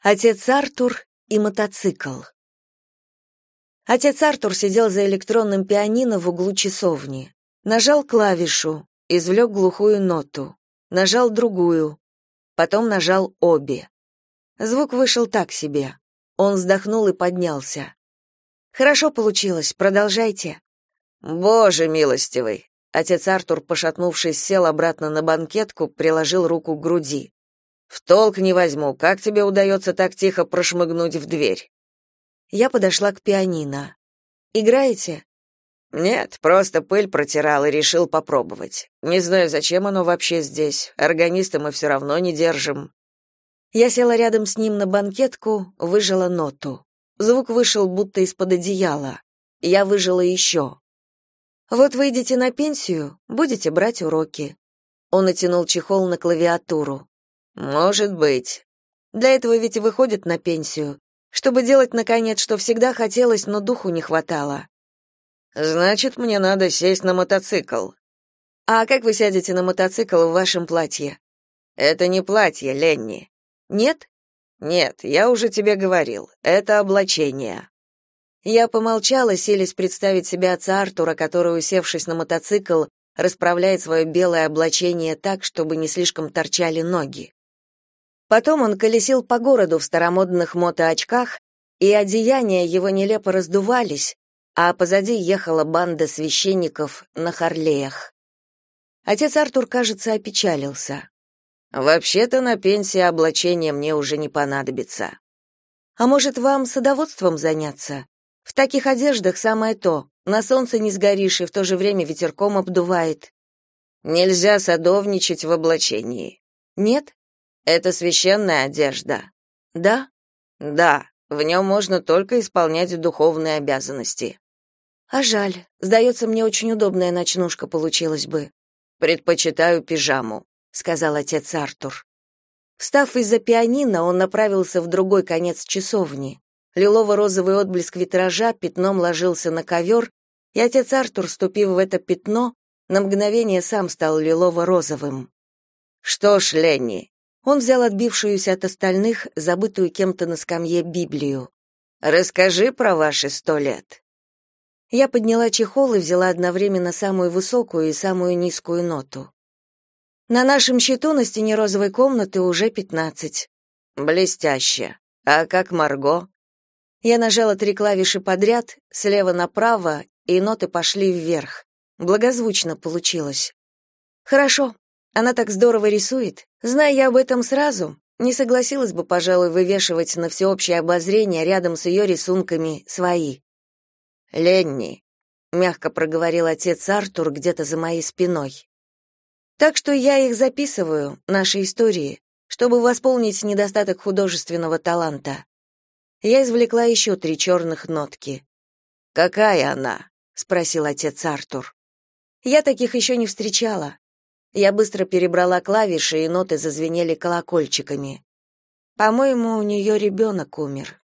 Отец Артур и мотоцикл. Отец Артур сидел за электронным пианино в углу часовни. Нажал клавишу, извлек глухую ноту. Нажал другую. Потом нажал обе. Звук вышел так себе. Он вздохнул и поднялся. Хорошо получилось, продолжайте. Боже милостивый. Отец Артур, пошатнувшись, сел обратно на банкетку, приложил руку к груди. В толк не возьму, как тебе удается так тихо прошмыгнуть в дверь? Я подошла к пианино. Играете? Нет, просто пыль протирал и решил попробовать. Не знаю, зачем оно вообще здесь. Органиста мы все равно не держим. Я села рядом с ним на банкетку, выжила ноту. Звук вышел будто из-под одеяла. Я выжила еще. Вот выйдете на пенсию, будете брать уроки. Он натянул чехол на клавиатуру. Может быть. Для этого ведь и выходит на пенсию, чтобы делать наконец, что всегда хотелось, но духу не хватало. Значит, мне надо сесть на мотоцикл. А как вы сядете на мотоцикл в вашем платье? Это не платье, Ленни. Нет? Нет, я уже тебе говорил. Это облачение. Я помолчала, селись представить себя отца Артура, который, усевшись на мотоцикл, расправляет свое белое облачение так, чтобы не слишком торчали ноги. Потом он колесил по городу в старомодных мотоочках, и одеяния его нелепо раздувались, а позади ехала банда священников на Харлеях. Отец Артур, кажется, опечалился. «Вообще-то на пенсии облачение мне уже не понадобится». «А может, вам садоводством заняться? В таких одеждах самое то. На солнце не сгоришь, и в то же время ветерком обдувает». «Нельзя садовничать в облачении». «Нет? Это священная одежда. Да? Да, в нем можно только исполнять духовные обязанности. А жаль. Сдается мне очень удобная ночнушка получилась бы. Предпочитаю пижаму, сказал отец Артур. Встав из-за пианино, он направился в другой конец часовни. Лилово-розовый отблеск витража пятном ложился на ковер, и отец Артур, ступив в это пятно, на мгновение сам стал лилово-розовым. Что ж, Ленни, он взял отбившуюся от остальных, забытую кем-то на скамье Библию. «Расскажи про ваши сто лет». Я подняла чехол и взяла одновременно самую высокую и самую низкую ноту. На нашем счету на стене розовой комнаты уже пятнадцать. Блестяще. А как Марго? Я нажала три клавиши подряд, слева направо, и ноты пошли вверх. Благозвучно получилось. Хорошо. Она так здорово рисует. Зная я об этом сразу, не согласилась бы, пожалуй, вывешивать на всеобщее обозрение рядом с ее рисунками свои. «Ленни», — мягко проговорил отец Артур где-то за моей спиной. «Так что я их записываю, наши истории, чтобы восполнить недостаток художественного таланта». Я извлекла еще три черных нотки. «Какая она?» — спросил отец Артур. «Я таких еще не встречала. Я быстро перебрала клавиши, и ноты зазвенели колокольчиками. По-моему, у нее ребенок умер.